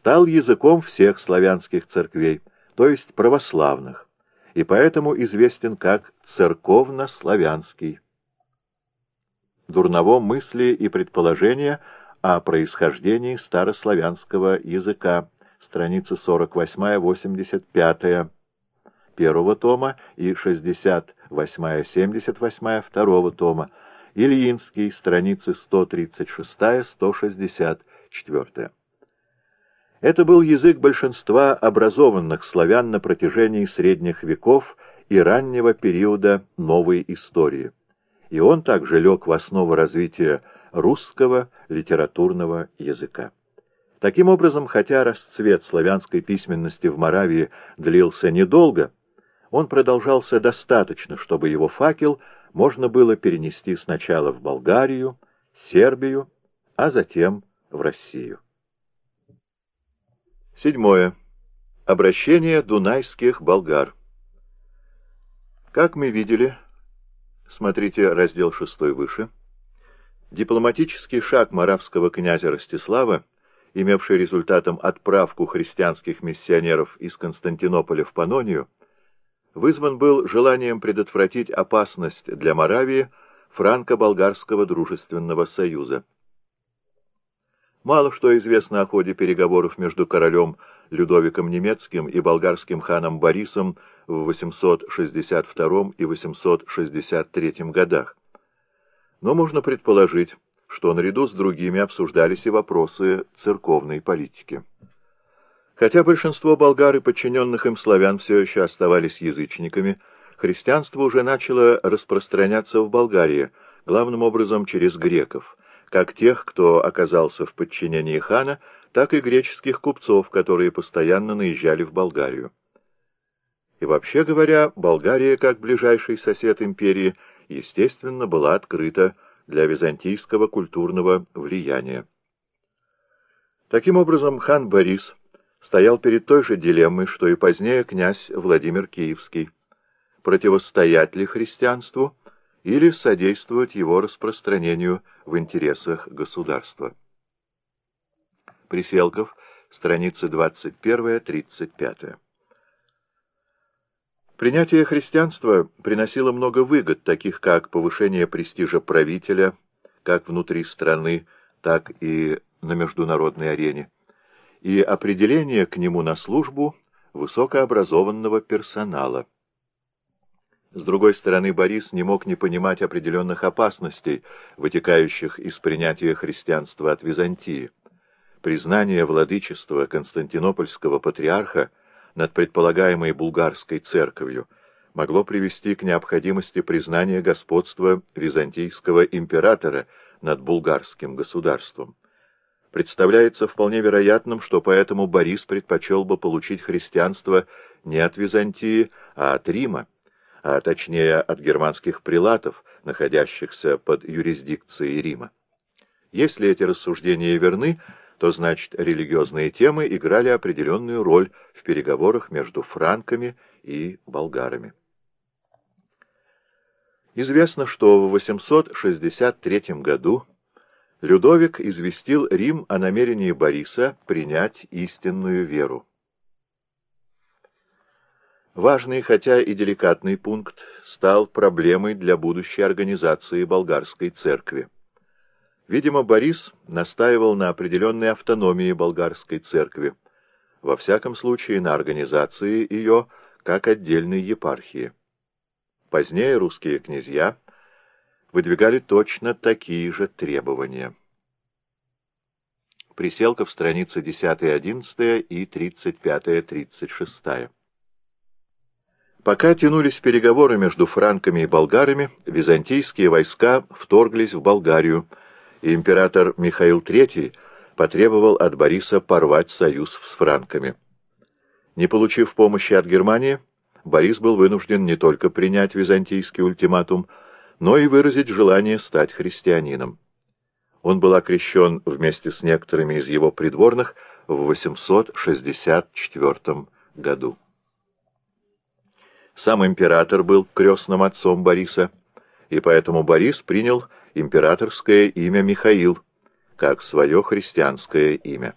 стал языком всех славянских церквей, то есть православных, и поэтому известен как церковно-славянский. Дурново мысли и предположения о происхождении старославянского языка, страницы 48-85 первого тома и 68-78 второго тома, Ильинский, страницы 136-164. Это был язык большинства образованных славян на протяжении средних веков и раннего периода новой истории. И он также лег в основу развития русского литературного языка. Таким образом, хотя расцвет славянской письменности в Моравии длился недолго, он продолжался достаточно, чтобы его факел можно было перенести сначала в Болгарию, Сербию, а затем в Россию. Седьмое. Обращение дунайских болгар. Как мы видели, смотрите раздел 6 выше, дипломатический шаг маравского князя Ростислава, имевший результатом отправку христианских миссионеров из Константинополя в Панонию, вызван был желанием предотвратить опасность для Моравии франко-болгарского дружественного союза. Мало что известно о ходе переговоров между королем Людовиком Немецким и болгарским ханом Борисом в 862 и 863 годах. Но можно предположить, что наряду с другими обсуждались и вопросы церковной политики. Хотя большинство болгар и подчиненных им славян все еще оставались язычниками, христианство уже начало распространяться в Болгарии, главным образом через греков – как тех, кто оказался в подчинении хана, так и греческих купцов, которые постоянно наезжали в Болгарию. И вообще говоря, Болгария, как ближайший сосед империи, естественно, была открыта для византийского культурного влияния. Таким образом, хан Борис стоял перед той же дилеммой, что и позднее князь Владимир Киевский. Противостоять ли христианству или содействовать его распространению в интересах государства. Приселков, страницы 21-35. Принятие христианства приносило много выгод, таких как повышение престижа правителя, как внутри страны, так и на международной арене, и определение к нему на службу высокообразованного персонала. С другой стороны, Борис не мог не понимать определенных опасностей, вытекающих из принятия христианства от Византии. Признание владычества константинопольского патриарха над предполагаемой булгарской церковью могло привести к необходимости признания господства византийского императора над булгарским государством. Представляется вполне вероятным, что поэтому Борис предпочел бы получить христианство не от Византии, а от Рима, а точнее от германских прилатов, находящихся под юрисдикцией Рима. Если эти рассуждения верны, то значит религиозные темы играли определенную роль в переговорах между франками и болгарами. Известно, что в 863 году Людовик известил Рим о намерении Бориса принять истинную веру. Важный, хотя и деликатный пункт стал проблемой для будущей организации болгарской церкви. Видимо, Борис настаивал на определенной автономии болгарской церкви, во всяком случае на организации ее как отдельной епархии. Позднее русские князья выдвигали точно такие же требования. Приселка в странице 10-11 и 35-36. Пока тянулись переговоры между франками и болгарами, византийские войска вторглись в Болгарию, и император Михаил III потребовал от Бориса порвать союз с франками. Не получив помощи от Германии, Борис был вынужден не только принять византийский ультиматум, но и выразить желание стать христианином. Он был окрещен вместе с некоторыми из его придворных в 864 году. Сам император был крестным отцом Бориса, и поэтому Борис принял императорское имя Михаил, как свое христианское имя.